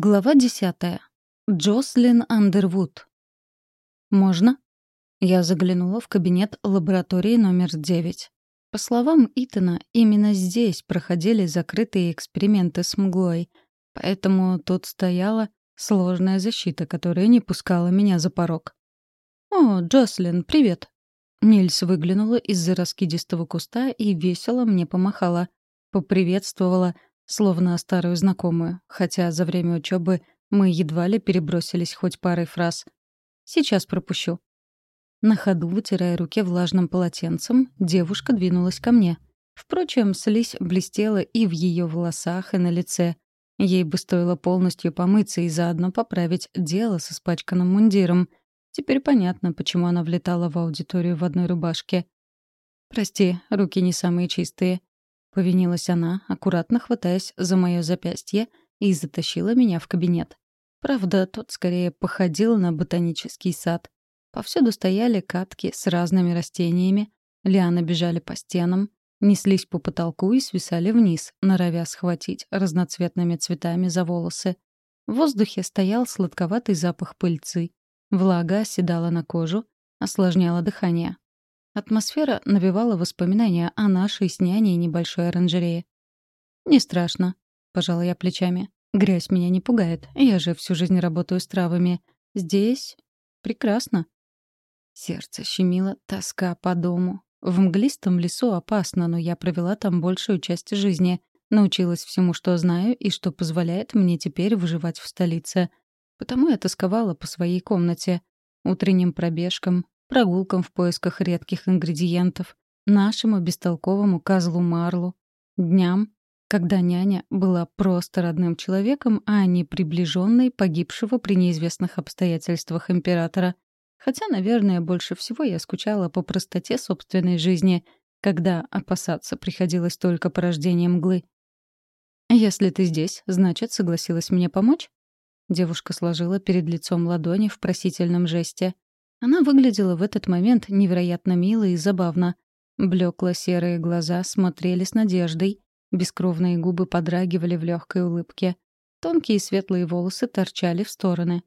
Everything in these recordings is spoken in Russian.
Глава десятая. Джослин Андервуд. «Можно?» Я заглянула в кабинет лаборатории номер девять. По словам Итана, именно здесь проходили закрытые эксперименты с мглой, поэтому тут стояла сложная защита, которая не пускала меня за порог. «О, Джослин, привет!» Нильс выглянула из-за раскидистого куста и весело мне помахала. Поприветствовала — словно старую знакомую, хотя за время учебы мы едва ли перебросились хоть парой фраз. «Сейчас пропущу». На ходу, вытирая руки влажным полотенцем, девушка двинулась ко мне. Впрочем, слизь блестела и в ее волосах, и на лице. Ей бы стоило полностью помыться и заодно поправить дело с испачканным мундиром. Теперь понятно, почему она влетала в аудиторию в одной рубашке. «Прости, руки не самые чистые», — повинилась она, аккуратно хватаясь за мое запястье и затащила меня в кабинет. Правда, тот скорее походил на ботанический сад. Повсюду стояли катки с разными растениями, лианы бежали по стенам, неслись по потолку и свисали вниз, норовя схватить разноцветными цветами за волосы. В воздухе стоял сладковатый запах пыльцы. Влага оседала на кожу, осложняла дыхание. Атмосфера навевала воспоминания о нашей с няней небольшой оранжерее. «Не страшно», — пожала я плечами. «Грязь меня не пугает. Я же всю жизнь работаю с травами. Здесь прекрасно». Сердце щемило тоска по дому. В мглистом лесу опасно, но я провела там большую часть жизни. Научилась всему, что знаю, и что позволяет мне теперь выживать в столице. Потому я тосковала по своей комнате. Утренним пробежкам, прогулкам в поисках редких ингредиентов, нашему бестолковому козлу Марлу, дням, когда няня была просто родным человеком, а не приближенной погибшего при неизвестных обстоятельствах императора. Хотя, наверное, больше всего я скучала по простоте собственной жизни, когда опасаться приходилось только порождением мглы. «Если ты здесь, значит, согласилась мне помочь?» Девушка сложила перед лицом ладони в просительном жесте. Она выглядела в этот момент невероятно мило и забавно. Блекло-серые глаза смотрели с надеждой, бескровные губы подрагивали в легкой улыбке. Тонкие светлые волосы торчали в стороны.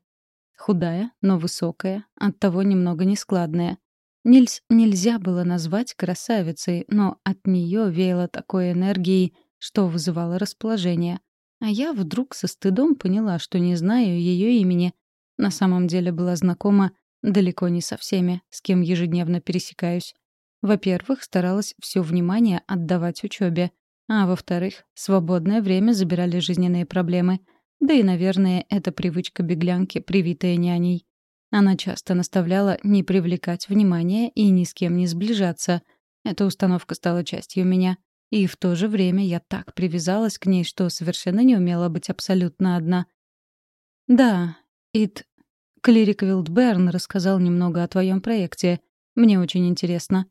Худая, но высокая, оттого немного нескладная. Нильс нельзя было назвать красавицей, но от нее веяло такой энергией, что вызывало расположение. А я вдруг со стыдом поняла, что не знаю ее имени. На самом деле была знакома Далеко не со всеми, с кем ежедневно пересекаюсь. Во-первых, старалась все внимание отдавать учебе, а во-вторых, свободное время забирали жизненные проблемы. Да и, наверное, это привычка беглянки, привитая няней. Она часто наставляла не привлекать внимания и ни с кем не сближаться. Эта установка стала частью меня. И в то же время я так привязалась к ней, что совершенно не умела быть абсолютно одна. Да, Ит Клирик Вилдберн рассказал немного о твоем проекте. Мне очень интересно».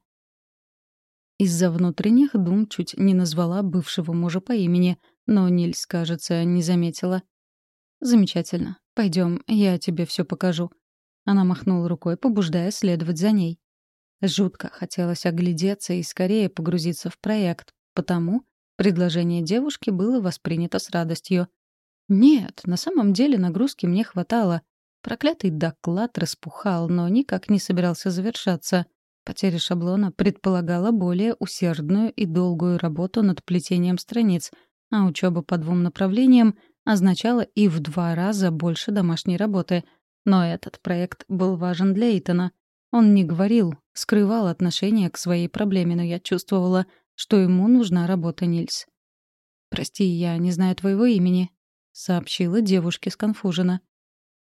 Из-за внутренних дум чуть не назвала бывшего мужа по имени, но Нильс, кажется, не заметила. «Замечательно. Пойдем, я тебе все покажу». Она махнула рукой, побуждая следовать за ней. Жутко хотелось оглядеться и скорее погрузиться в проект, потому предложение девушки было воспринято с радостью. Нет, на самом деле нагрузки мне хватало. Проклятый доклад распухал, но никак не собирался завершаться. Потеря шаблона предполагала более усердную и долгую работу над плетением страниц, а учеба по двум направлениям означала и в два раза больше домашней работы. Но этот проект был важен для Итана. Он не говорил, скрывал отношение к своей проблеме, но я чувствовала, что ему нужна работа Нильс. «Прости, я не знаю твоего имени», — сообщила девушке сконфуженно.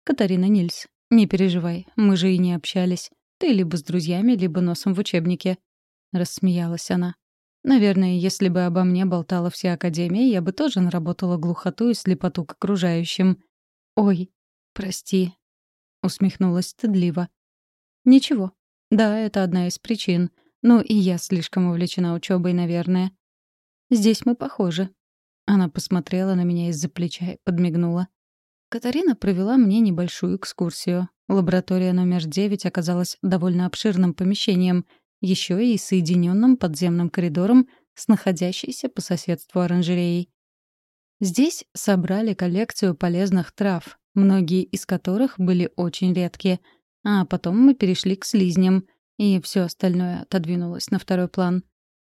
«Катарина Нильс, не переживай, мы же и не общались. Ты либо с друзьями, либо носом в учебнике». Рассмеялась она. «Наверное, если бы обо мне болтала вся Академия, я бы тоже наработала глухоту и слепоту к окружающим». «Ой, прости», — усмехнулась стыдливо. «Ничего. Да, это одна из причин. Ну и я слишком увлечена учебой, наверное. Здесь мы похожи». Она посмотрела на меня из-за плеча и подмигнула. Катарина провела мне небольшую экскурсию. Лаборатория номер 9 оказалась довольно обширным помещением, еще и соединенным подземным коридором с находящейся по соседству оранжереей. Здесь собрали коллекцию полезных трав, многие из которых были очень редкие. А потом мы перешли к слизням, и все остальное отодвинулось на второй план.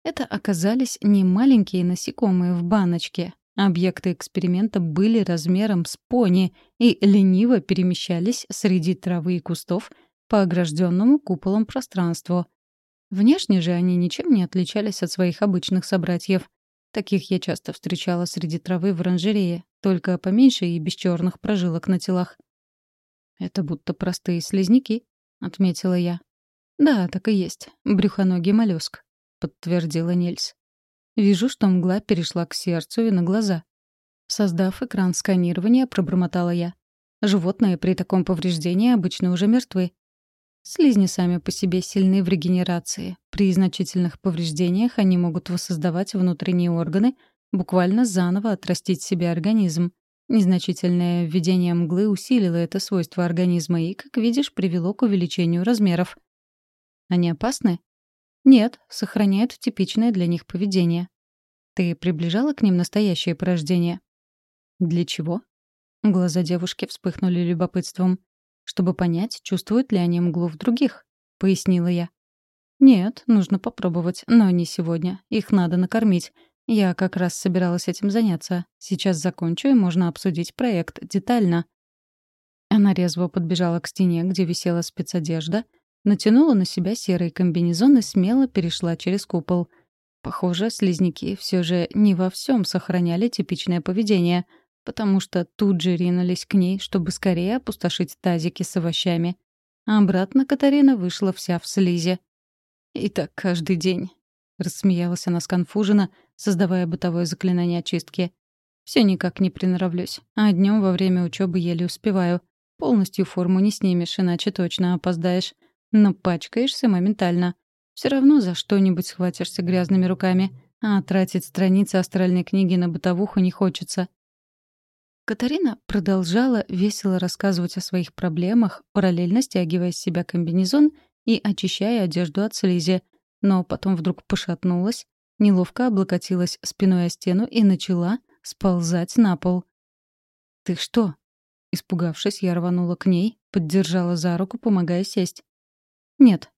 Это оказались не маленькие насекомые в баночке. Объекты эксперимента были размером с пони и лениво перемещались среди травы и кустов по огражденному куполом пространству. Внешне же они ничем не отличались от своих обычных собратьев. Таких я часто встречала среди травы в оранжерее, только поменьше и без черных прожилок на телах. «Это будто простые слизняки», — отметила я. «Да, так и есть. Брюхоногий моллюск», — подтвердила Нильс. Вижу, что мгла перешла к сердцу и на глаза. Создав экран сканирования, пробормотала я. Животные при таком повреждении обычно уже мертвы. Слизни сами по себе сильны в регенерации. При значительных повреждениях они могут воссоздавать внутренние органы, буквально заново отрастить себе организм. Незначительное введение мглы усилило это свойство организма и, как видишь, привело к увеличению размеров. Они опасны? Нет, сохраняют типичное для них поведение. Ты приближала к ним настоящее порождение? Для чего? Глаза девушки вспыхнули любопытством чтобы понять, чувствуют ли они мглу в других», — пояснила я. «Нет, нужно попробовать, но не сегодня. Их надо накормить. Я как раз собиралась этим заняться. Сейчас закончу, и можно обсудить проект детально». Она резво подбежала к стене, где висела спецодежда, натянула на себя серый комбинезон и смело перешла через купол. Похоже, слизняки все же не во всем сохраняли типичное поведение — потому что тут же ринулись к ней, чтобы скорее опустошить тазики с овощами. А обратно Катарина вышла вся в слизи. «И так каждый день», — рассмеялась она сконфуженно, создавая бытовое заклинание очистки. Все никак не приноровлюсь, а днем во время учебы еле успеваю. Полностью форму не снимешь, иначе точно опоздаешь. Но пачкаешься моментально. Все равно за что-нибудь схватишься грязными руками, а тратить страницы астральной книги на бытовуху не хочется. Катарина продолжала весело рассказывать о своих проблемах, параллельно стягивая с себя комбинезон и очищая одежду от слизи, но потом вдруг пошатнулась, неловко облокотилась спиной о стену и начала сползать на пол. «Ты что?» Испугавшись, я рванула к ней, поддержала за руку, помогая сесть. «Нет».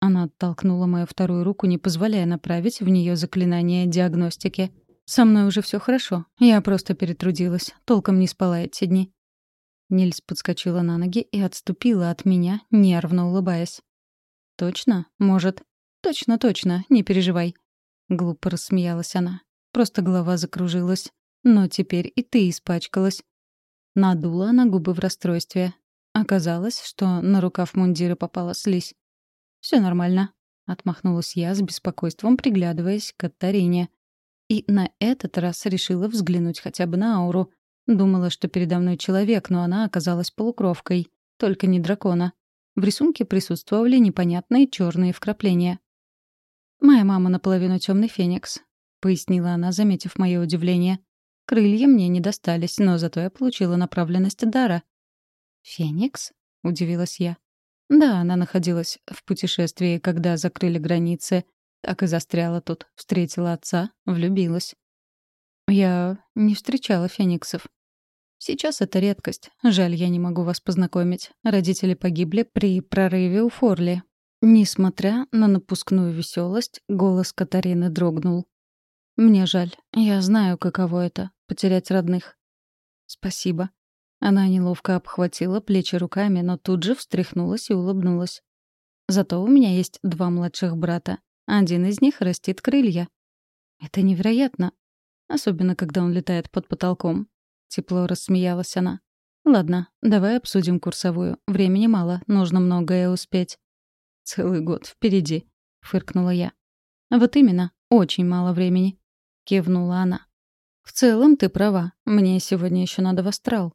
Она оттолкнула мою вторую руку, не позволяя направить в нее заклинание диагностики — «Со мной уже все хорошо. Я просто перетрудилась. Толком не спала эти дни». Нильс подскочила на ноги и отступила от меня, нервно улыбаясь. «Точно? Может?» «Точно, точно. Не переживай». Глупо рассмеялась она. Просто голова закружилась. Но теперь и ты испачкалась. Надула она губы в расстройстве. Оказалось, что на рукав мундира попала слизь. Все нормально», — отмахнулась я с беспокойством, приглядываясь к Катарине. И на этот раз решила взглянуть хотя бы на ауру. Думала, что передо мной человек, но она оказалась полукровкой. Только не дракона. В рисунке присутствовали непонятные черные вкрапления. «Моя мама наполовину темный феникс», — пояснила она, заметив мое удивление. «Крылья мне не достались, но зато я получила направленность дара». «Феникс?» — удивилась я. Да, она находилась в путешествии, когда закрыли границы, так и застряла тут. Встретила отца, влюбилась. Я не встречала фениксов. Сейчас это редкость. Жаль, я не могу вас познакомить. Родители погибли при прорыве у Форли. Несмотря на напускную веселость, голос Катарины дрогнул. «Мне жаль. Я знаю, каково это — потерять родных». «Спасибо». Она неловко обхватила плечи руками, но тут же встряхнулась и улыбнулась. «Зато у меня есть два младших брата. Один из них растит крылья. Это невероятно. Особенно, когда он летает под потолком. Тепло рассмеялась она. Ладно, давай обсудим курсовую. Времени мало, нужно многое успеть. Целый год впереди, фыркнула я. Вот именно, очень мало времени, кивнула она. В целом ты права. Мне сегодня еще надо в астрал.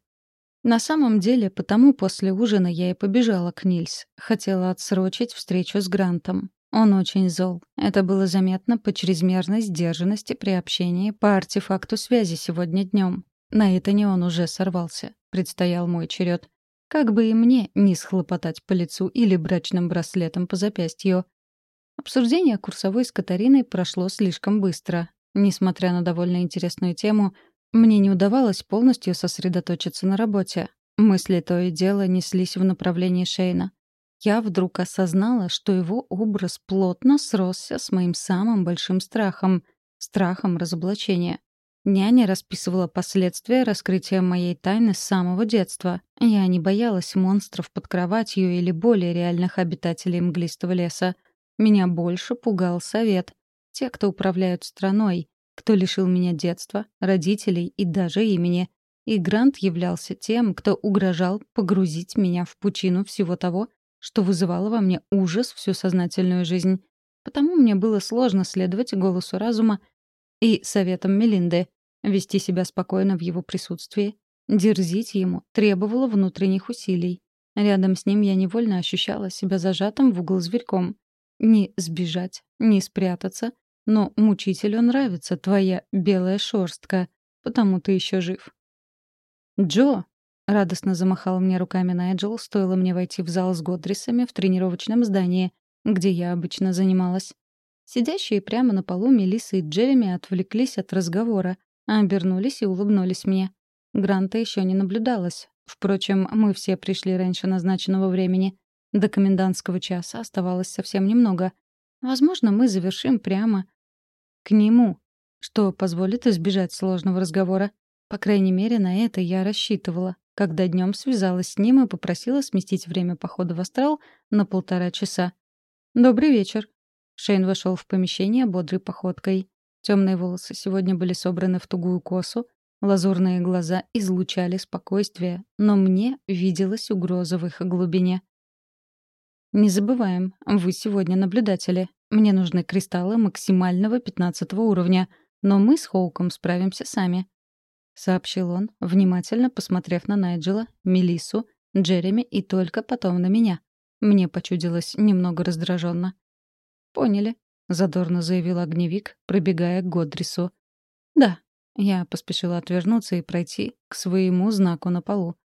На самом деле, потому после ужина я и побежала к Нильс. Хотела отсрочить встречу с Грантом. Он очень зол. Это было заметно по чрезмерной сдержанности при общении по артефакту связи сегодня днем. На это не он уже сорвался. Предстоял мой черед. Как бы и мне не схлопотать по лицу или брачным браслетом по запястью. Обсуждение курсовой с Катариной прошло слишком быстро. Несмотря на довольно интересную тему, Мне не удавалось полностью сосредоточиться на работе. Мысли то и дело неслись в направлении Шейна. Я вдруг осознала, что его образ плотно сросся с моим самым большим страхом — страхом разоблачения. Няня расписывала последствия раскрытия моей тайны с самого детства. Я не боялась монстров под кроватью или более реальных обитателей мглистого леса. Меня больше пугал совет. Те, кто управляют страной, кто лишил меня детства, родителей и даже имени. И Грант являлся тем, кто угрожал погрузить меня в пучину всего того, что вызывало во мне ужас всю сознательную жизнь. Потому мне было сложно следовать голосу разума и советам Мелинды. Вести себя спокойно в его присутствии, дерзить ему требовало внутренних усилий. Рядом с ним я невольно ощущала себя зажатым в угол зверьком. Не сбежать, не спрятаться, но мучителю нравится твоя белая шорстка, потому ты еще жив. «Джо!» — радостно замахал мне руками Найджел, стоило мне войти в зал с Годрисами в тренировочном здании, где я обычно занималась. Сидящие прямо на полу Мелисса и Джереми отвлеклись от разговора, обернулись и улыбнулись мне. Гранта еще не наблюдалось. Впрочем, мы все пришли раньше назначенного времени. До комендантского часа оставалось совсем немного. Возможно, мы завершим прямо к нему, что позволит избежать сложного разговора. По крайней мере, на это я рассчитывала, когда днем связалась с ним и попросила сместить время похода в астрал на полтора часа. «Добрый вечер». Шейн вошел в помещение бодрой походкой. Темные волосы сегодня были собраны в тугую косу, лазурные глаза излучали спокойствие, но мне виделась угроза в их глубине. «Не забываем, вы сегодня наблюдатели. Мне нужны кристаллы максимального пятнадцатого уровня, но мы с Хоуком справимся сами», — сообщил он, внимательно посмотрев на Найджела, Мелиссу, Джереми и только потом на меня. Мне почудилось немного раздраженно. «Поняли», — задорно заявил огневик, пробегая к Годрису. «Да». Я поспешила отвернуться и пройти к своему знаку на полу.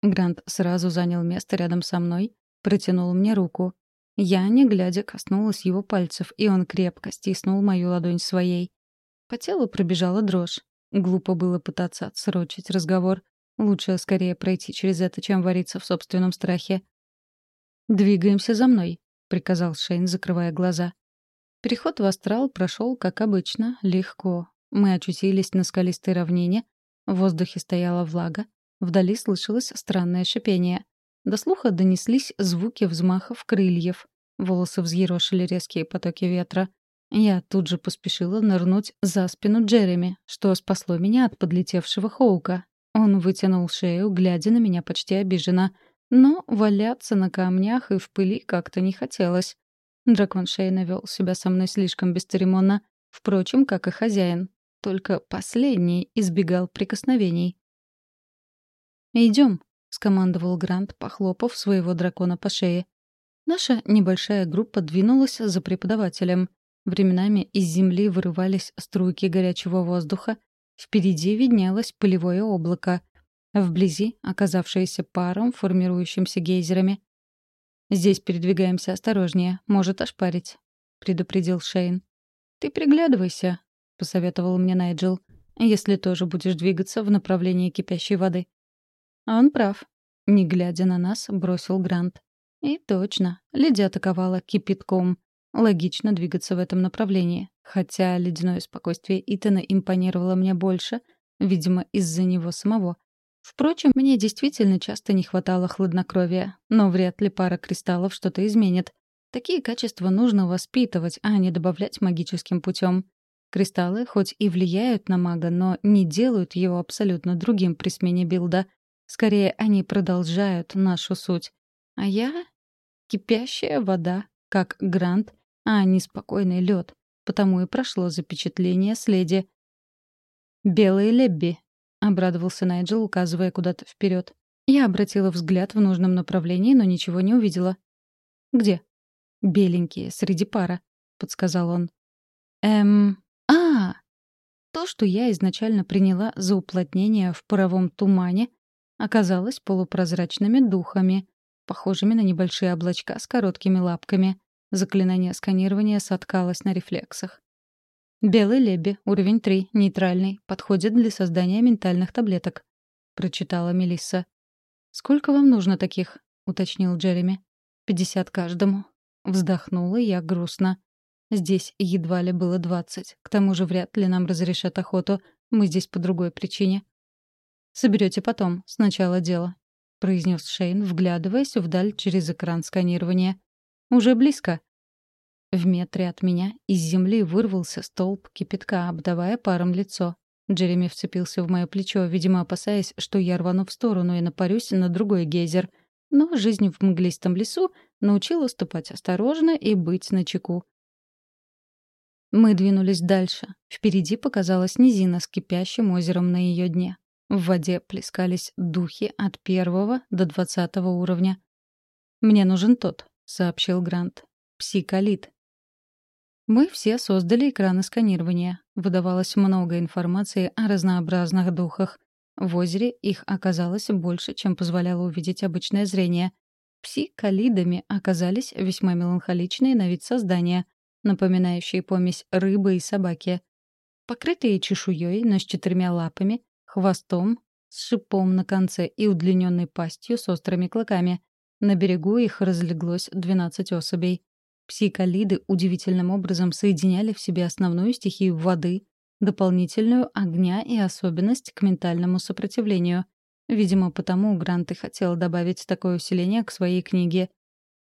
Грант сразу занял место рядом со мной, протянул мне руку. Я, не глядя, коснулась его пальцев, и он крепко стиснул мою ладонь своей. По телу пробежала дрожь. Глупо было пытаться отсрочить разговор. Лучше скорее пройти через это, чем вариться в собственном страхе. «Двигаемся за мной», — приказал Шейн, закрывая глаза. Переход в астрал прошел, как обычно, легко. Мы очутились на скалистой равнине, в воздухе стояла влага, вдали слышалось странное шипение. До слуха донеслись звуки взмахов крыльев. Волосы взъерошили резкие потоки ветра. Я тут же поспешила нырнуть за спину Джереми, что спасло меня от подлетевшего Хоука. Он вытянул шею, глядя на меня почти обиженно. Но валяться на камнях и в пыли как-то не хотелось. Дракон Шейна вел себя со мной слишком бесцеремонно, впрочем, как и хозяин. Только последний избегал прикосновений. «Идем», — скомандовал Грант, похлопав своего дракона по шее. Наша небольшая группа двинулась за преподавателем. Временами из земли вырывались струйки горячего воздуха. Впереди виднелось пылевое облако. Вблизи — оказавшееся паром, формирующимся гейзерами. «Здесь передвигаемся осторожнее, может ошпарить», — предупредил Шейн. «Ты приглядывайся», — посоветовал мне Найджел, «если тоже будешь двигаться в направлении кипящей воды». А он прав. Не глядя на нас, бросил Грант. И точно, леди атаковала кипятком. Логично двигаться в этом направлении. Хотя ледяное спокойствие Итана импонировало мне больше, видимо, из-за него самого. Впрочем, мне действительно часто не хватало хладнокровия, но вряд ли пара кристаллов что-то изменит. Такие качества нужно воспитывать, а не добавлять магическим путем. Кристаллы хоть и влияют на мага, но не делают его абсолютно другим при смене билда. Скорее, они продолжают нашу суть. А я — кипящая вода, как грант, а не спокойный лед. Потому и прошло запечатление с леди. «Белые лебби», обрадовался Найджел, указывая куда-то вперед. Я обратила взгляд в нужном направлении, но ничего не увидела. «Где?» «Беленькие, среди пара», — подсказал он. «Эм... А, То, что я изначально приняла за уплотнение в паровом тумане, оказалось полупрозрачными духами, похожими на небольшие облачка с короткими лапками. Заклинание сканирования соткалось на рефлексах. «Белый леби, уровень 3, нейтральный, подходит для создания ментальных таблеток», — прочитала Мелисса. «Сколько вам нужно таких?» — уточнил Джереми. «Пятьдесят каждому». Вздохнула я грустно. Здесь едва ли было двадцать. К тому же вряд ли нам разрешат охоту. Мы здесь по другой причине. Соберете потом. Сначала дело», — произнес Шейн, вглядываясь вдаль через экран сканирования. «Уже близко». В метре от меня из земли вырвался столб кипятка, обдавая паром лицо. Джереми вцепился в мое плечо, видимо, опасаясь, что я рвану в сторону и напарюсь на другой гейзер. Но жизнь в мглистом лесу научила ступать осторожно и быть начеку. Мы двинулись дальше. Впереди показалась низина с кипящим озером на ее дне. В воде плескались духи от первого до двадцатого уровня. «Мне нужен тот», — сообщил Грант. «Псиколит. Мы все создали экраны сканирования. Выдавалось много информации о разнообразных духах. В озере их оказалось больше, чем позволяло увидеть обычное зрение. Пси-калидами оказались весьма меланхоличные на вид создания, напоминающие помесь рыбы и собаки. Покрытые чешуей, но с четырьмя лапами, хвостом, с шипом на конце и удлиненной пастью с острыми клыками. На берегу их разлеглось 12 особей. Псиколиды удивительным образом соединяли в себе основную стихию воды, дополнительную огня и особенность к ментальному сопротивлению. Видимо, потому Грант и хотел добавить такое усиление к своей книге.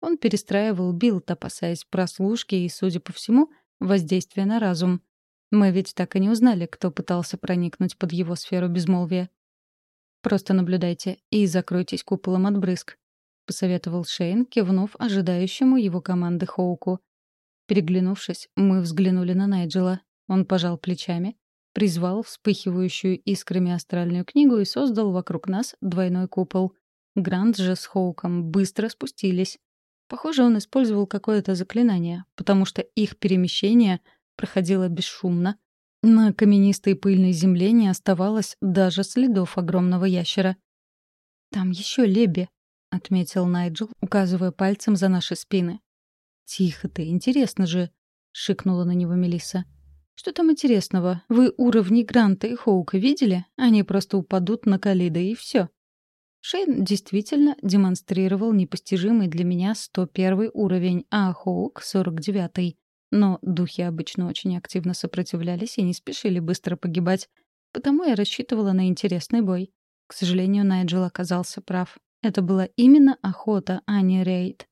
Он перестраивал билд, опасаясь прослушки и, судя по всему, воздействия на разум. Мы ведь так и не узнали, кто пытался проникнуть под его сферу безмолвия. Просто наблюдайте и закройтесь куполом от брызг посоветовал Шейн, кивнув ожидающему его команды Хоуку. Переглянувшись, мы взглянули на Найджела. Он пожал плечами, призвал вспыхивающую искрами астральную книгу и создал вокруг нас двойной купол. Грант же с Хоуком быстро спустились. Похоже, он использовал какое-то заклинание, потому что их перемещение проходило бесшумно. На каменистой пыльной земле не оставалось даже следов огромного ящера. «Там еще леби», — отметил Найджел, указывая пальцем за наши спины. «Тихо ты, интересно же», — шикнула на него Мелисса. «Что там интересного? Вы уровни Гранта и Хоука видели? Они просто упадут на Калида, и все. Шейн действительно демонстрировал непостижимый для меня 101 уровень, а Хоук — 49-й. Но духи обычно очень активно сопротивлялись и не спешили быстро погибать. Потому я рассчитывала на интересный бой. К сожалению, Найджел оказался прав. Это была именно охота, а не рейд.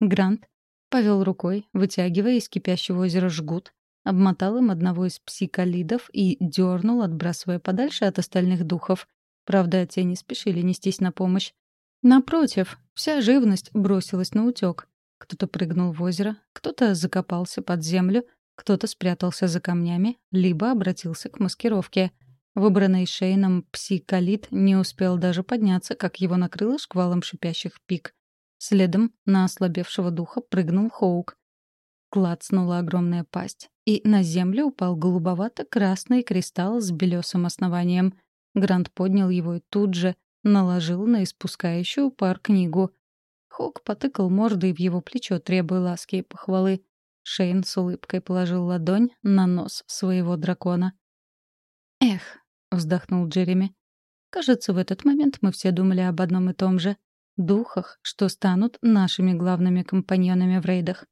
Грант повел рукой, вытягивая из кипящего озера жгут, обмотал им одного из псиколидов и дернул, отбрасывая подальше от остальных духов. Правда, те не спешили нестись на помощь. Напротив, вся живность бросилась на утек. Кто-то прыгнул в озеро, кто-то закопался под землю, кто-то спрятался за камнями, либо обратился к маскировке — Выбранный Шейном псиколит не успел даже подняться, как его накрыло шквалом шипящих пик. Следом на ослабевшего духа прыгнул Хоук. Клацнула огромная пасть, и на землю упал голубовато-красный кристалл с белесым основанием. Грант поднял его и тут же наложил на испускающую пар книгу. Хоук потыкал мордой в его плечо, требуя ласки и похвалы. Шейн с улыбкой положил ладонь на нос своего дракона. «Эх, — вздохнул Джереми. «Кажется, в этот момент мы все думали об одном и том же — духах, что станут нашими главными компаньонами в рейдах».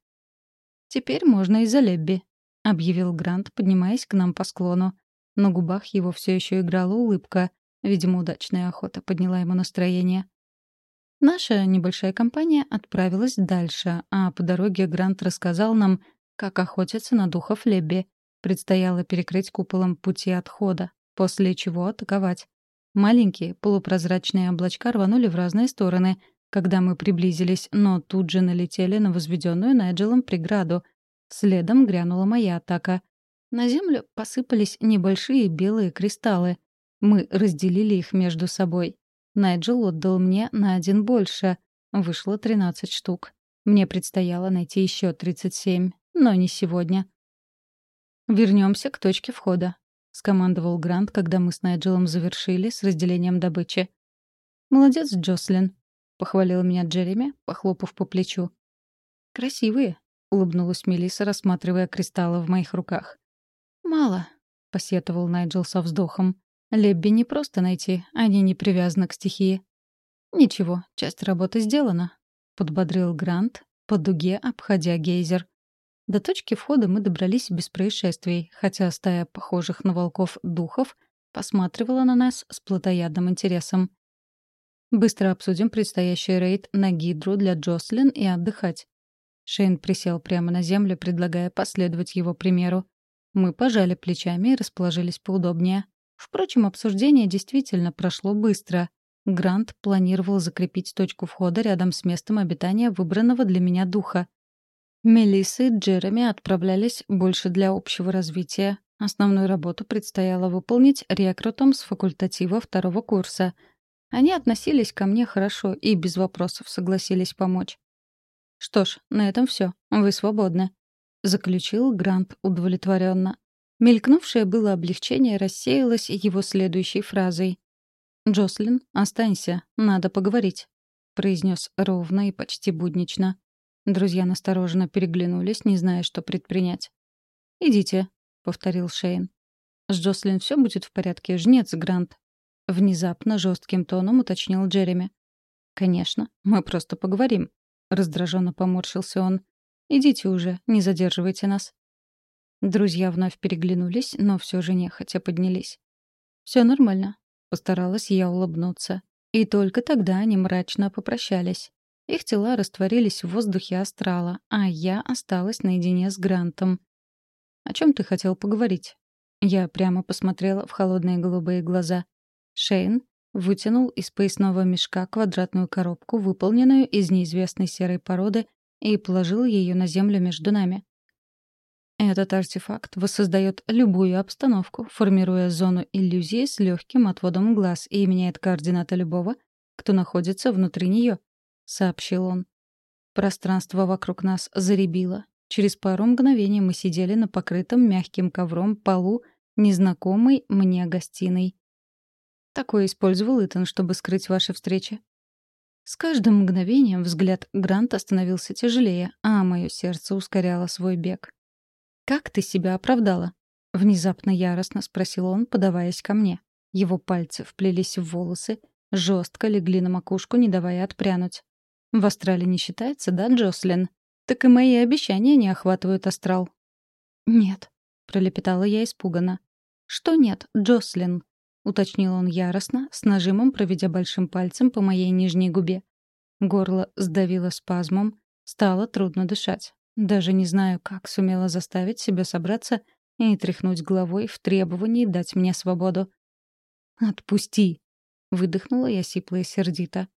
«Теперь можно и за Лебби», — объявил Грант, поднимаясь к нам по склону. На губах его все еще играла улыбка. Видимо, удачная охота подняла ему настроение. Наша небольшая компания отправилась дальше, а по дороге Грант рассказал нам, как охотятся на духов Лебби. Предстояло перекрыть куполом пути отхода после чего атаковать. Маленькие полупрозрачные облачка рванули в разные стороны, когда мы приблизились, но тут же налетели на возведенную Найджелом преграду. Следом грянула моя атака. На землю посыпались небольшие белые кристаллы. Мы разделили их между собой. Найджел отдал мне на один больше. Вышло 13 штук. Мне предстояло найти еще 37, но не сегодня. Вернемся к точке входа. — скомандовал Грант, когда мы с Найджелом завершили с разделением добычи. «Молодец, Джослин», — похвалил меня Джереми, похлопав по плечу. «Красивые», — улыбнулась Мелисса, рассматривая кристаллы в моих руках. «Мало», — посетовал Найджел со вздохом. «Лебби не просто найти, они не привязаны к стихии». «Ничего, часть работы сделана», — подбодрил Грант, по дуге обходя гейзер. До точки входа мы добрались без происшествий, хотя стая похожих на волков духов посматривала на нас с плотоядным интересом. Быстро обсудим предстоящий рейд на Гидру для Джослин и отдыхать. Шейн присел прямо на землю, предлагая последовать его примеру. Мы пожали плечами и расположились поудобнее. Впрочем, обсуждение действительно прошло быстро. Грант планировал закрепить точку входа рядом с местом обитания выбранного для меня духа. Мелисса и Джереми отправлялись больше для общего развития. Основную работу предстояло выполнить рекрутом с факультатива второго курса — они относились ко мне хорошо и без вопросов согласились помочь. «Что ж, на этом все. Вы свободны», — заключил Грант удовлетворенно. Мелькнувшее было облегчение рассеялось его следующей фразой. «Джослин, останься, надо поговорить», — произнес ровно и почти буднично. Друзья настороженно переглянулись, не зная, что предпринять. «Идите», — повторил Шейн. «С Джослин все будет в порядке, жнец, Грант», — внезапно жестким тоном уточнил Джереми. «Конечно, мы просто поговорим», — раздраженно поморщился он. «Идите уже, не задерживайте нас». Друзья вновь переглянулись, но все же нехотя поднялись. «Все нормально», — постаралась я улыбнуться. И только тогда они мрачно попрощались. Их тела растворились в воздухе астрала, а я осталась наедине с Грантом. «О чем ты хотел поговорить?» Я прямо посмотрела в холодные голубые глаза. Шейн вытянул из поясного мешка квадратную коробку, выполненную из неизвестной серой породы, и положил ее на землю между нами. Этот артефакт воссоздает любую обстановку, формируя зону иллюзии с легким отводом глаз и меняет координаты любого, кто находится внутри нее, сообщил он. Пространство вокруг нас заребило. Через пару мгновений мы сидели на покрытом мягким ковром полу незнакомой мне гостиной. Такое использовал Итан, чтобы скрыть ваши встречи. С каждым мгновением взгляд Гранта становился тяжелее, а мое сердце ускоряло свой бег. «Как ты себя оправдала?» — внезапно яростно спросил он, подаваясь ко мне. Его пальцы вплелись в волосы, жестко легли на макушку, не давая отпрянуть. «В астрале не считается, да, Джослин? Так и мои обещания не охватывают астрал». «Нет», — пролепетала я испуганно. «Что нет, Джослин?» — уточнил он яростно, с нажимом проведя большим пальцем по моей нижней губе. Горло сдавило спазмом, стало трудно дышать. Даже не знаю, как сумела заставить себя собраться и тряхнуть головой в требовании дать мне свободу. «Отпусти!» — выдохнула я сипло и сердито.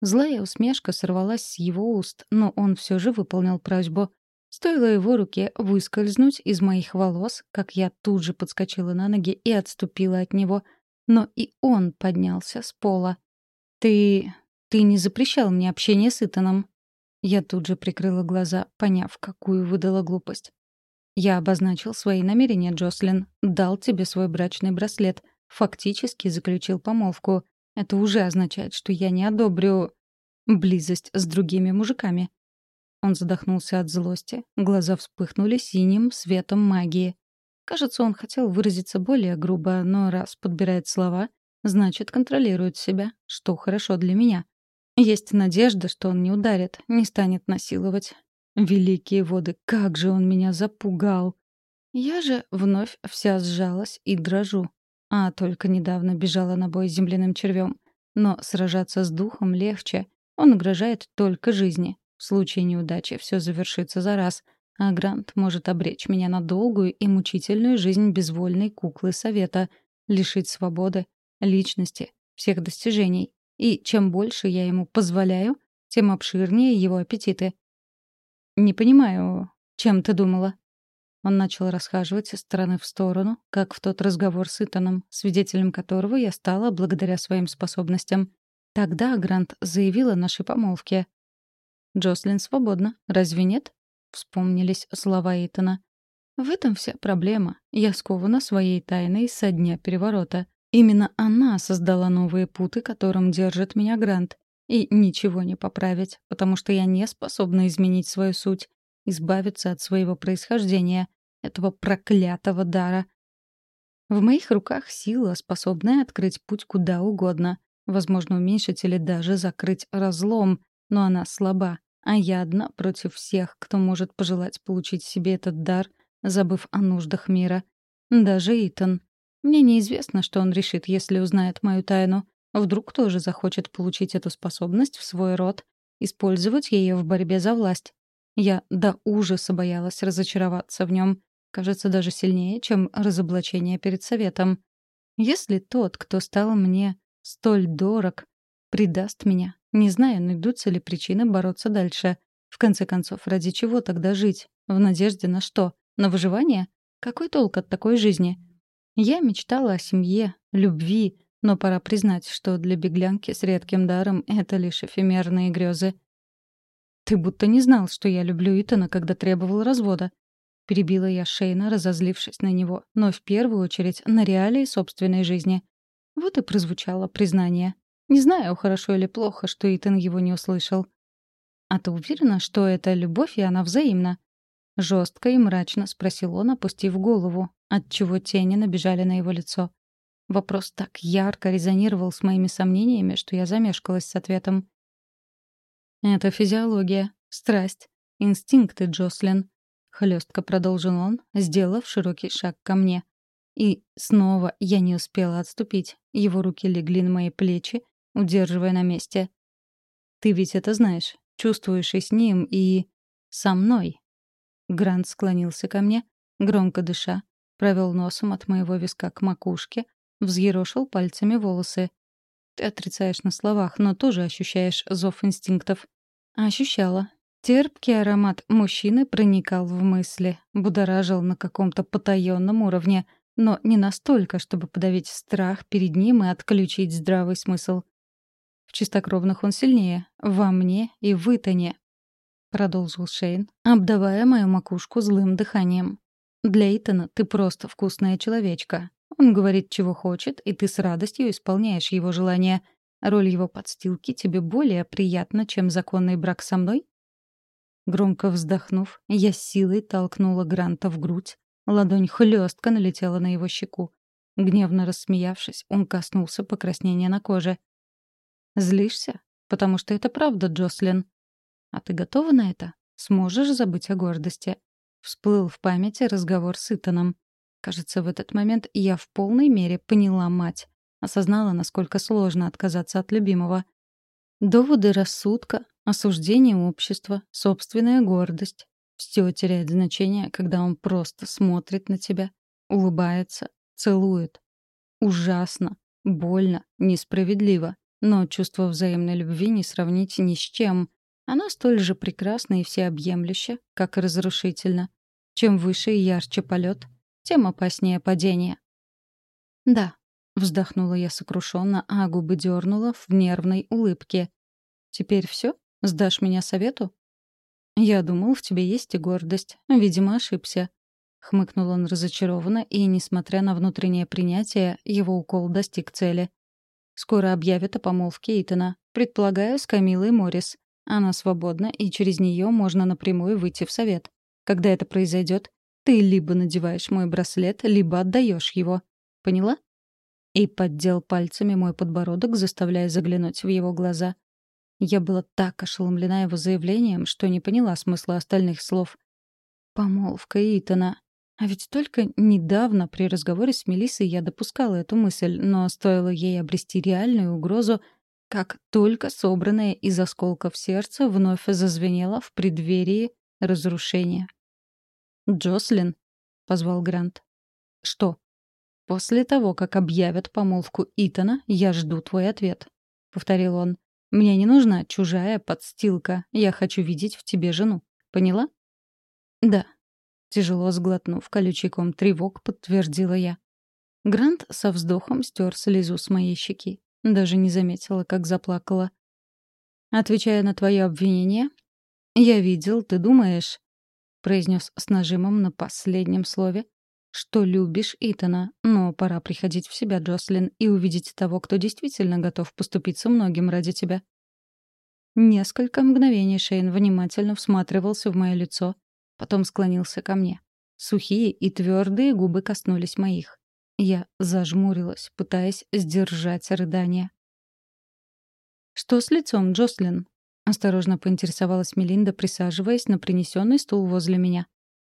Злая усмешка сорвалась с его уст, но он все же выполнил просьбу. Стоило его руке выскользнуть из моих волос, как я тут же подскочила на ноги и отступила от него — но и он поднялся с пола. «Ты... ты не запрещал мне общение с Итаном?» Я тут же прикрыла глаза, поняв, какую выдала глупость. «Я обозначил свои намерения, Джослин. Дал тебе свой брачный браслет. Фактически заключил помолвку. Это уже означает, что я не одобрю... близость с другими мужиками». Он задохнулся от злости. Глаза вспыхнули синим светом магии. Кажется, он хотел выразиться более грубо, но раз подбирает слова, значит, контролирует себя, что хорошо для меня. Есть надежда, что он не ударит, не станет насиловать. Великие воды, как же он меня запугал! Я же вновь вся сжалась и дрожу. А только недавно бежала на бой с земляным червем. Но сражаться с духом легче. Он угрожает только жизни. В случае неудачи все завершится за раз — а Грант может обречь меня на долгую и мучительную жизнь безвольной куклы совета, лишить свободы, личности, всех достижений. И чем больше я ему позволяю, тем обширнее его аппетиты. «Не понимаю, чем ты думала?» Он начал расхаживать из стороны в сторону, как в тот разговор с Итаном, свидетелем которого я стала благодаря своим способностям. Тогда Грант заявил о нашей помолвке. «Джослин свободна, разве нет?» Вспомнились слова Итана. В этом вся проблема. Я скована своей тайной со дня переворота. Именно она создала новые путы, которым держит меня Грант. И ничего не поправить, потому что я не способна изменить свою суть, избавиться от своего происхождения. этого проклятого дара. В моих руках сила, способная открыть путь куда угодно. Возможно, уменьшить или даже закрыть разлом, но она слаба, а я одна против всех, кто может пожелать получить себе этот дар, забыв о нуждах мира. Даже Итан. Мне неизвестно, что он решит, если узнает мою тайну. Вдруг тоже захочет получить эту способность в свой род, использовать ее в борьбе за власть. Я до ужаса боялась разочароваться в нем. Кажется, даже сильнее, чем разоблачение перед советом. Если тот, кто стал мне столь дорог, предаст меня, не знаю, найдутся ли причины бороться дальше. В конце концов, ради чего тогда жить? В надежде на что? На выживание? Какой толк от такой жизни? Я мечтала о семье, любви, но пора признать, что для беглянки с редким даром это лишь эфемерные грезы. «Ты будто не знал, что я люблю Итана, когда требовал развода», — перебила я Шейна, разозлившись на него, но в первую очередь на реалии собственной жизни. Вот и прозвучало признание. Не знаю, хорошо или плохо, что Итан его не услышал. «А ты уверена, что это любовь, и она взаимна?» Жестко и мрачно спросил он, опустив голову, отчего тени набежали на его лицо. Вопрос так ярко резонировал с моими сомнениями, что я замешкалась с ответом. «Это физиология, страсть, инстинкты, Джослин», — хлестко продолжил он, сделав широкий шаг ко мне. И снова я не успела отступить. Его руки легли на мои плечи, удерживая на месте. «Ты ведь это знаешь, чувствуешь и с ним, и... со мной». Грант склонился ко мне, громко дыша, провел носом от моего виска к макушке, взъерошил пальцами волосы. Ты отрицаешь на словах, но тоже ощущаешь зов инстинктов. Ощущала. Терпкий аромат мужчины проникал в мысли, будоражил на каком-то потаенном уровне, но не настолько, чтобы подавить страх перед ним и отключить здравый смысл. В чистокровных он сильнее, во мне и в Итане, продолжил Шейн, обдавая мою макушку злым дыханием. Для Итана ты просто вкусная человечка, он говорит, чего хочет, и ты с радостью исполняешь его желания. Роль его подстилки тебе более приятна, чем законный брак со мной? Громко вздохнув, я силой толкнула Гранта в грудь. Ладонь хлестко налетела на его щеку. Гневно рассмеявшись, он коснулся покраснения на коже. «Злишься? Потому что это правда, Джослин. А ты готова на это? Сможешь забыть о гордости?» Всплыл в памяти разговор с Итаном. Кажется, в этот момент я в полной мере поняла мать. Осознала, насколько сложно отказаться от любимого. Доводы рассудка, осуждение общества, собственная гордость. Все теряет значение, когда он просто смотрит на тебя, улыбается, целует. Ужасно, больно, несправедливо. Но чувство взаимной любви не сравнить ни с чем. Оно столь же прекрасно и всеобъемлюще, как и разрушительно. Чем выше и ярче полет, тем опаснее падение. «Да», — вздохнула я сокрушенно, а губы дернула в нервной улыбке. «Теперь все? Сдашь меня совету?» «Я думал, в тебе есть и гордость. Видимо, ошибся». Хмыкнул он разочарованно, и, несмотря на внутреннее принятие, его укол достиг цели. «Скоро объявят о помолвке Итана. Предполагаю, с Камилой Моррис. Она свободна, и через нее можно напрямую выйти в совет. Когда это произойдет, ты либо надеваешь мой браслет, либо отдаешь его. Поняла? И поддел пальцами мой подбородок, заставляя заглянуть в его глаза. Я была так ошеломлена его заявлением, что не поняла смысла остальных слов. Помолвка Итана. А ведь только недавно при разговоре с Мелиссой я допускала эту мысль, но стоило ей обрести реальную угрозу, как только собранное из осколков сердца вновь зазвенело в преддверии разрушения. «Джослин», — позвал Грант. «Что?» «После того, как объявят помолвку Итана, я жду твой ответ», — повторил он. «Мне не нужна чужая подстилка. Я хочу видеть в тебе жену. Поняла?» «Да», — тяжело сглотнув колючий ком тревог, подтвердила я. Грант со вздохом стер слезу с моей щеки. Даже не заметила, как заплакала. «Отвечая на твое обвинение, я видел, ты думаешь...» произнес с нажимом на последнем слове, что любишь Итана, но пора приходить в себя, Джослин, и увидеть того, кто действительно готов поступиться многим ради тебя. Несколько мгновений Шейн внимательно всматривался в мое лицо, потом склонился ко мне. Сухие и твердые губы коснулись моих. Я зажмурилась, пытаясь сдержать рыдание. «Что с лицом, Джослин?» — осторожно поинтересовалась Мелинда, присаживаясь на принесенный стул возле меня.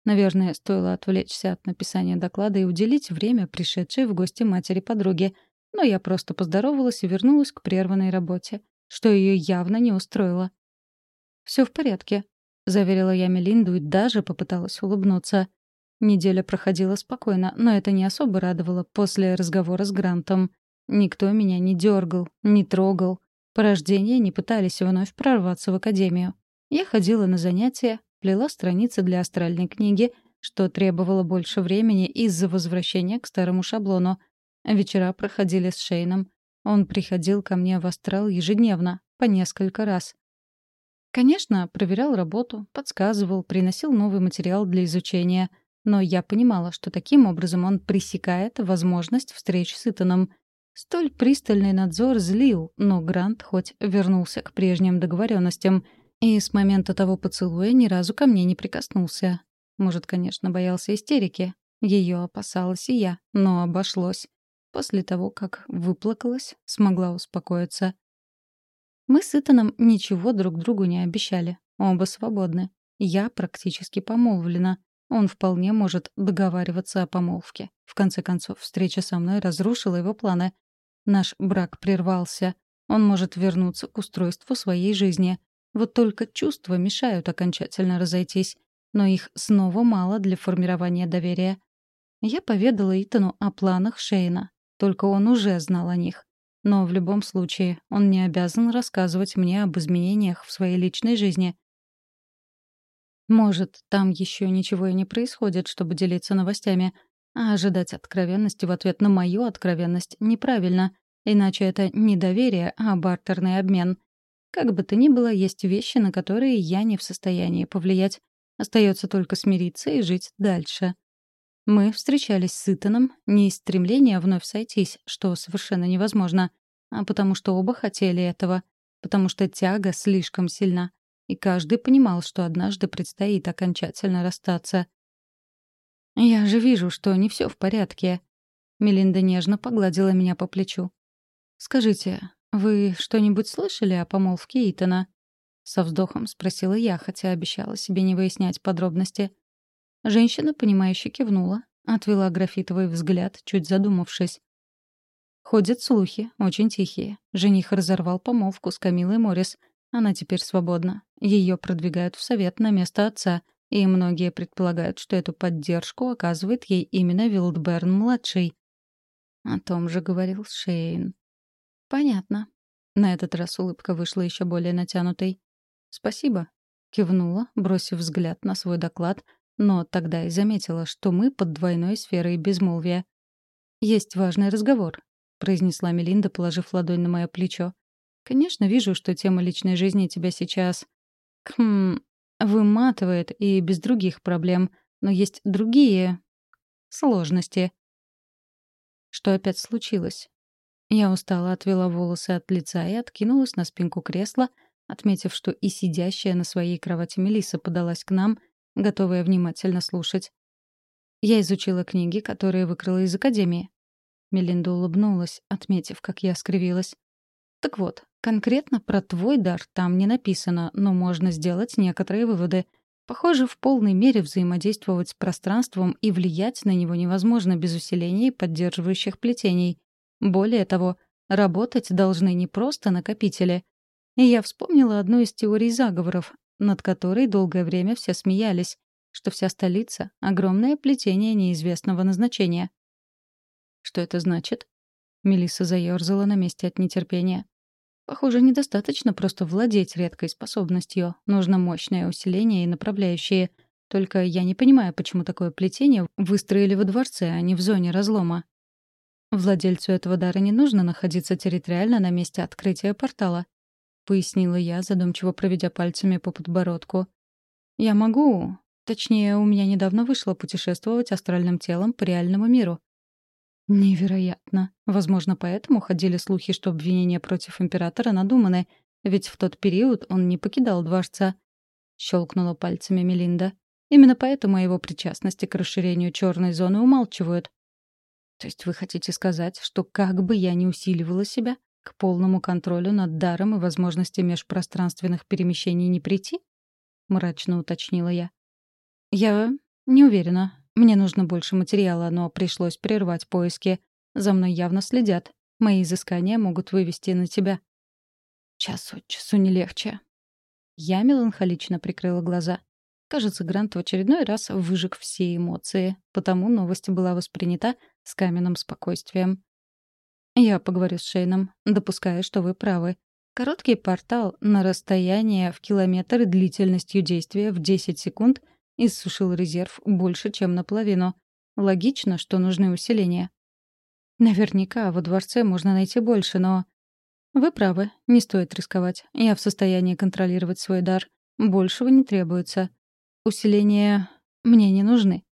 Наверное, стоило отвлечься от написания доклада и уделить время пришедшей в гости матери подруги, но я просто поздоровалась и вернулась к прерванной работе, что ее явно не устроило. Все в порядке», — заверила я Мелинду и даже попыталась улыбнуться. Неделя проходила спокойно, но это не особо радовало после разговора с Грантом. Никто меня не дергал, не трогал. Порождения не пытались вновь прорваться в академию. Я ходила на занятия, плела страницы для астральной книги, что требовало больше времени из-за возвращения к старому шаблону. Вечера проходили с Шейном. Он приходил ко мне в астрал ежедневно, по несколько раз. Конечно, проверял работу, подсказывал, приносил новый материал для изучения — но я понимала, что таким образом он пресекает возможность встреч с Итаном. Столь пристальный надзор злил, но Грант хоть вернулся к прежним договоренностям и с момента того поцелуя ни разу ко мне не прикоснулся. Может, конечно, боялся истерики. Ее опасалась и я, но обошлось. После того, как выплакалась, смогла успокоиться. Мы с Итаном ничего друг другу не обещали. Оба свободны. Я практически помолвлена. Он вполне может договариваться о помолвке. В конце концов, встреча со мной разрушила его планы. Наш брак прервался. Он может вернуться к устройству своей жизни. Вот только чувства мешают окончательно разойтись. Но их снова мало для формирования доверия. Я поведала Итану о планах Шейна. Только он уже знал о них. Но в любом случае он не обязан рассказывать мне об изменениях в своей личной жизни. Может, там еще ничего и не происходит, чтобы делиться новостями. А ожидать откровенности в ответ на мою откровенность неправильно. Иначе это не доверие, а бартерный обмен. Как бы то ни было, есть вещи, на которые я не в состоянии повлиять. Остается только смириться и жить дальше. Мы встречались с Итаном не из стремления вновь сойтись, что совершенно невозможно, а потому что оба хотели этого, потому что тяга слишком сильна и каждый понимал, что однажды предстоит окончательно расстаться. «Я же вижу, что не все в порядке». Мелинда нежно погладила меня по плечу. «Скажите, вы что-нибудь слышали о помолвке Итана?» Со вздохом спросила я, хотя обещала себе не выяснять подробности. Женщина, понимающе кивнула, отвела графитовый взгляд, чуть задумавшись. Ходят слухи, очень тихие. Жених разорвал помолвку с Камилой Моррис, она теперь свободна. Ее продвигают в совет на место отца, и многие предполагают, что эту поддержку оказывает ей именно Вилдберн-младший. О том же говорил Шейн. «Понятно». На этот раз улыбка вышла еще более натянутой. «Спасибо», — кивнула, бросив взгляд на свой доклад, но тогда и заметила, что мы под двойной сферой безмолвия. «Есть важный разговор», — произнесла Мелинда, положив ладонь на мое плечо. Конечно, вижу, что тема личной жизни тебя сейчас... Хм... Выматывает и без других проблем. Но есть другие... сложности. Что опять случилось? Я устало отвела волосы от лица и откинулась на спинку кресла, отметив, что и сидящая на своей кровати Мелисса подалась к нам, готовая внимательно слушать. Я изучила книги, которые выкрала из академии. Мелинда улыбнулась, отметив, как я скривилась. Так вот, конкретно про твой дар там не написано, но можно сделать некоторые выводы. Похоже, в полной мере взаимодействовать с пространством и влиять на него невозможно без усиления поддерживающих плетений. Более того, работать должны не просто накопители. И я вспомнила одну из теорий заговоров, над которой долгое время все смеялись, что вся столица — огромное плетение неизвестного назначения. Что это значит? Мелисса заёрзала на месте от нетерпения. Похоже, недостаточно просто владеть редкой способностью. Нужно мощное усиление и направляющие. Только я не понимаю, почему такое плетение выстроили во дворце, а не в зоне разлома. Владельцу этого дара не нужно находиться территориально на месте открытия портала, пояснила я, задумчиво проведя пальцами по подбородку. Я могу, точнее, у меня недавно вышло путешествовать астральным телом по реальному миру. Невероятно. Возможно, поэтому ходили слухи, что обвинения против императора надуманы, ведь в тот период он не покидал дворца. Щелкнула пальцами Мелинда. Именно поэтому о его причастности к расширению черной зоны умалчивают. То есть вы хотите сказать, что как бы я ни усиливала себя, к полному контролю над даром и возможности межпространственных перемещений не прийти? Мрачно уточнила я. Я не уверена. Мне нужно больше материала, но пришлось прервать поиски. За мной явно следят. Мои изыскания могут вывести на тебя. Час от часу не легче. Я меланхолично прикрыла глаза. Кажется, Грант в очередной раз выжег все эмоции, потому новость была воспринята с каменным спокойствием. Я поговорю с Шейном, допуская, что вы правы. Короткий портал на расстояние в километр длительностью действия в 10 секунд иссушил резерв больше, чем наполовину. Логично, что нужны усиления. Наверняка во дворце можно найти больше, но... Вы правы, не стоит рисковать. Я в состоянии контролировать свой дар. Большего не требуется. Усиления мне не нужны.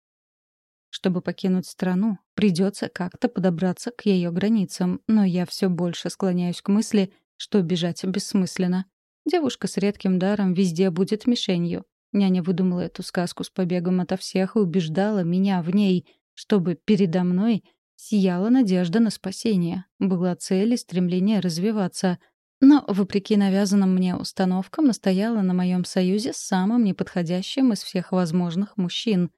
Чтобы покинуть страну, придется как-то подобраться к ее границам, но я все больше склоняюсь к мысли, что бежать бессмысленно. Девушка с редким даром везде будет мишенью. Няня выдумала эту сказку с побегом ото всех и убеждала меня в ней, чтобы передо мной Сияла надежда на спасение. Была цель и стремление развиваться. Но, вопреки навязанным мне установкам, настояла на моем союзе с самым неподходящим из всех возможных мужчин.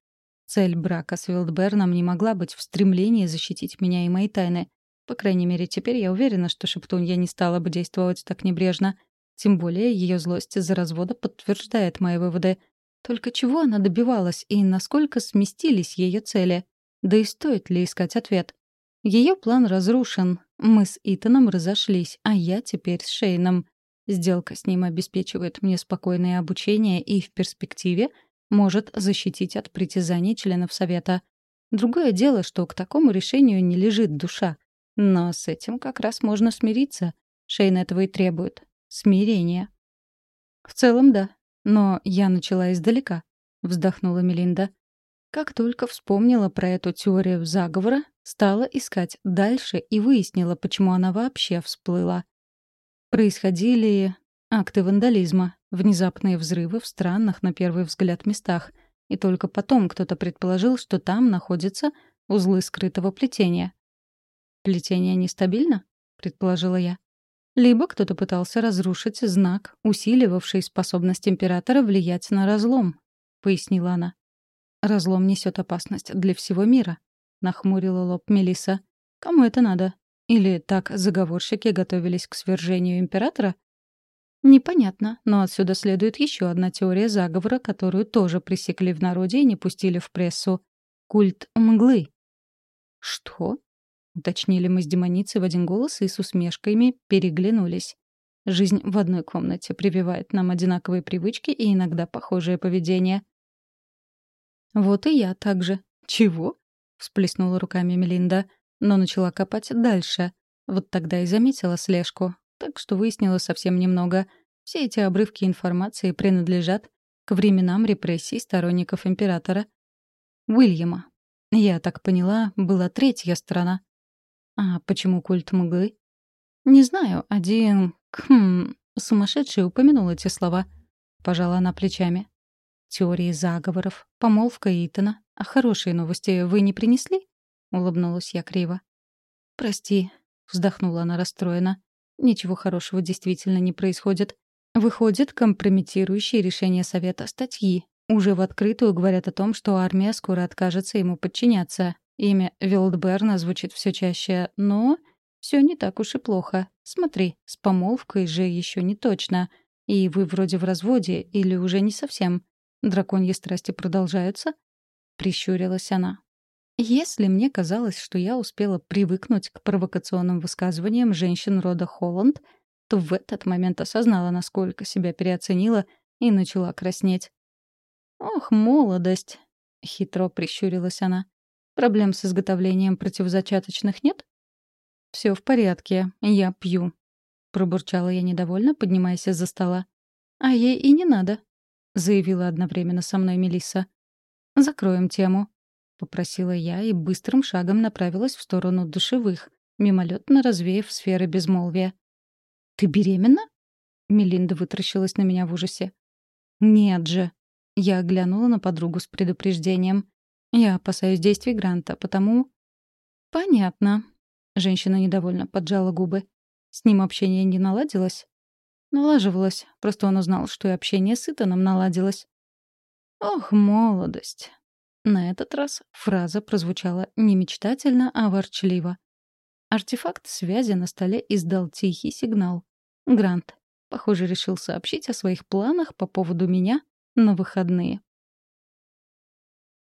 Цель брака с Вилдберном не могла быть в стремлении защитить меня и мои тайны. По крайней мере, теперь я уверена, что Шептунья не стала бы действовать так небрежно. Тем более ее злость из-за развода подтверждает мои выводы. Только чего она добивалась и насколько сместились ее цели? Да и стоит ли искать ответ? Ее план разрушен. Мы с Итаном разошлись, а я теперь с Шейном. Сделка с ним обеспечивает мне спокойное обучение и в перспективе может защитить от притязаний членов Совета. Другое дело, что к такому решению не лежит душа. Но с этим как раз можно смириться. Шейн этого и требует. Смирение. В целом, да. Но я начала издалека, — вздохнула Мелинда. Как только вспомнила про эту теорию заговора, стала искать дальше и выяснила, почему она вообще всплыла. Происходили акты вандализма, внезапные взрывы в странных, на первый взгляд, местах. И только потом кто-то предположил, что там находятся узлы скрытого плетения. «Плетение нестабильно?» — предположила я. Либо кто-то пытался разрушить знак, усиливавший способность императора влиять на разлом, — пояснила она. Разлом несет опасность для всего мира, нахмурила лоб Мелиса. Кому это надо? Или так заговорщики готовились к свержению императора? Непонятно, но отсюда следует еще одна теория заговора, которую тоже пресекли в народе и не пустили в прессу. Культ мглы. Что? Уточнили мы с демоницей в один голос и с усмешками переглянулись. Жизнь в одной комнате прививает нам одинаковые привычки и иногда похожее поведение. «Вот и я так же». «Чего?» — всплеснула руками Мелинда, но начала копать дальше. Вот тогда и заметила слежку, так что выяснила совсем немного. Все эти обрывки информации принадлежат к временам репрессий сторонников императора. Уильяма. Я так поняла, была третья сторона. А почему культ мглы? Не знаю, один... Хм... Сумасшедший упомянул эти слова. Пожала она плечами. Теории заговоров, помолвка Итана. А хорошие новости вы не принесли?» — улыбнулась я криво. «Прости», — вздохнула она расстроена. «Ничего хорошего действительно не происходит. Выходит, компрометирующие решения Совета статьи. Уже в открытую говорят о том, что армия скоро откажется ему подчиняться. Имя Вилдберна звучит все чаще, но все не так уж и плохо. Смотри, с помолвкой же еще не точно. И вы вроде в разводе или уже не совсем. Драконьи страсти продолжаются?» — прищурилась она. Если мне казалось, что я успела привыкнуть к провокационным высказываниям женщин рода Холланд, то в этот момент осознала, насколько себя переоценила и начала краснеть. «Ох, молодость!» — хитро прищурилась она. «Проблем с изготовлением противозачаточных нет?» «Все в порядке, я пью», — пробурчала я недовольно, поднимаясь из-за стола. «А ей и не надо», заявила одновременно со мной Мелисса. «Закроем тему», — попросила я и быстрым шагом направилась в сторону душевых, мимолетно развеяв сферы безмолвия. «Ты беременна?» — Мелинда вытаращилась на меня в ужасе. «Нет же», Я оглянула на подругу с предупреждением. «Я опасаюсь действий Гранта, потому...» «Понятно». Женщина недовольно поджала губы. «С ним общение не наладилось?» «Налаживалось. Просто он узнал, что и общение с Итаном наладилось». «Ох, молодость!» На этот раз фраза прозвучала не мечтательно, а ворчливо. Артефакт связи на столе издал тихий сигнал. Грант, похоже, решил сообщить о своих планах по поводу меня на выходные.